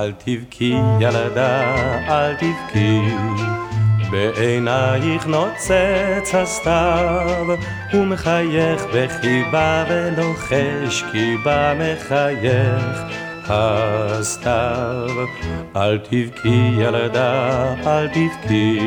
אל תבכי ילדה, אל תבכי בעינייך נוצץ הסתיו, ומחייך בחיבה ולוחש כי בה מחייך הסתיו. אל תבכי ילדה, אל תבכי,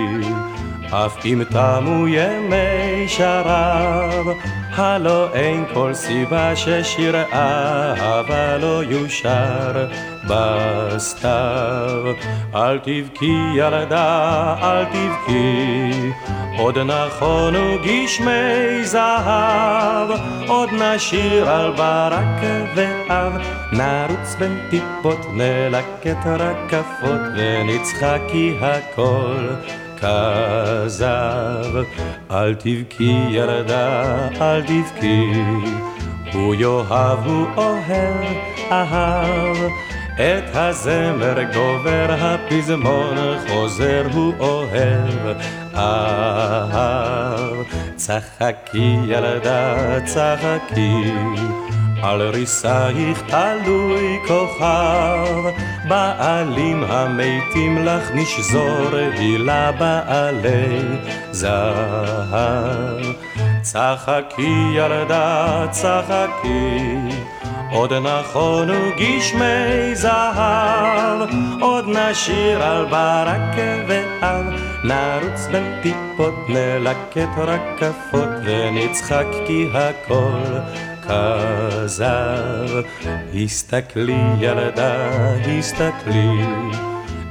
אף אם תמו ימי שרב, הלא אין כל סיבה ששיר אהבה לא יושר בסתיו. אל תבכי ילדה, אל תבכי, עוד נכונו גשמי זהב, עוד נשיר על ברק ואב, נרוץ בין טיפות, נלקט רקפות, ונצחק כי הכל כזב. אל תבכי ילדה, אל תבכי, הוא יאהב, הוא אוהב, אהב. את הזמר גובר, הפזמון חוזר, הוא אוהב, אהב. צחקי ילדה, צחקי, על ריסייך תלוי כוכב, בעלים המתים לך נשזור, הילה בעלי זהב. צחקי ילדה, צחקי, עוד נכונו גשמי זהב, עוד נשיר על ברק ואב, נרוץ בין טיפות, נלקט רקפות, ונצחק כי הכל כזב. הסתכלי ילדה, הסתכלי,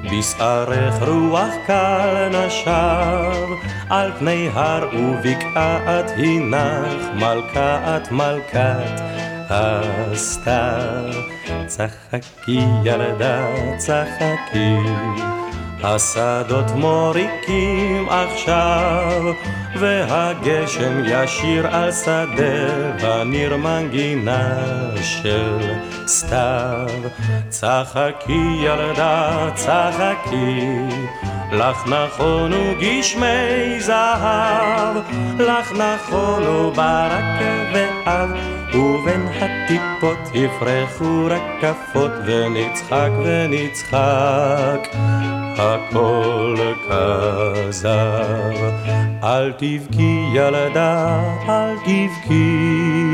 בשערך רוח קל נשב, על פני הר ובקעת הנך, מלכת מלכת הסתיו. צחקי ילדה, צחקי, השדות מוריקים עכשיו, והגשם ישיר על שדה, בניר מנגינה של סתיו. צחקי ילדה, צחקי, לך נכונו גשמי זהב, לך נכונו ברק ואב, ובין הטיפות יפרחו רקפות, ונצחק ונצחק, הכל כזב. אל תבכי ילדה, אל תבכי.